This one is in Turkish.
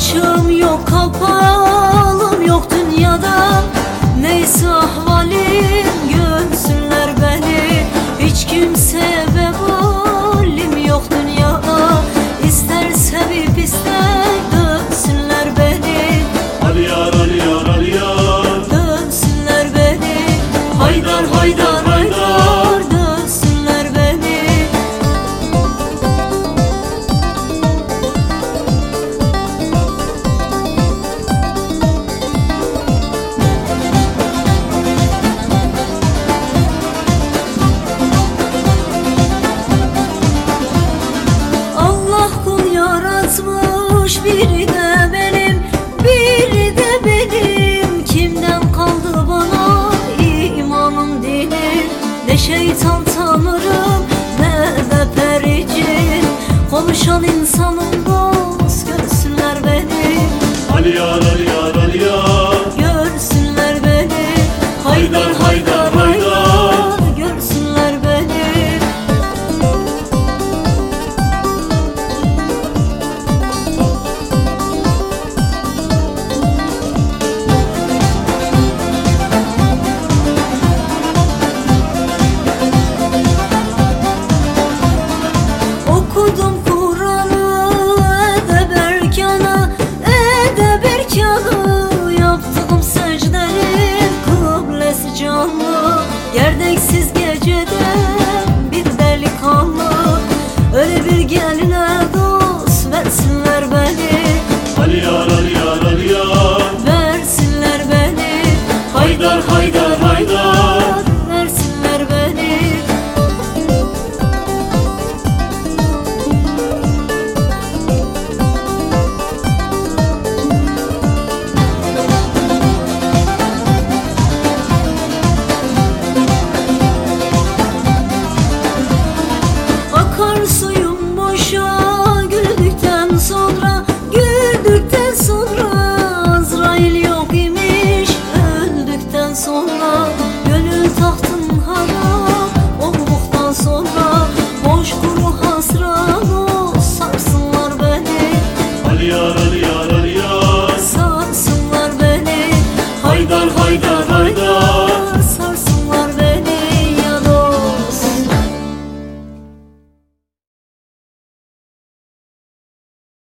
Açığım yok kapalım yok dünyada. Neyse ahvalim görsünler beni. Hiç kimseye vebalim yok dünyada. İster sevip ister dönsünler beni. Ali yar Ali yar Ali yar Dönsünler beni. Haydar haydar haydar ne şeytan tanırım ne de pericin konuşan insanın dost görsünler beni Ali yar Ali yar Gönül tahtın hara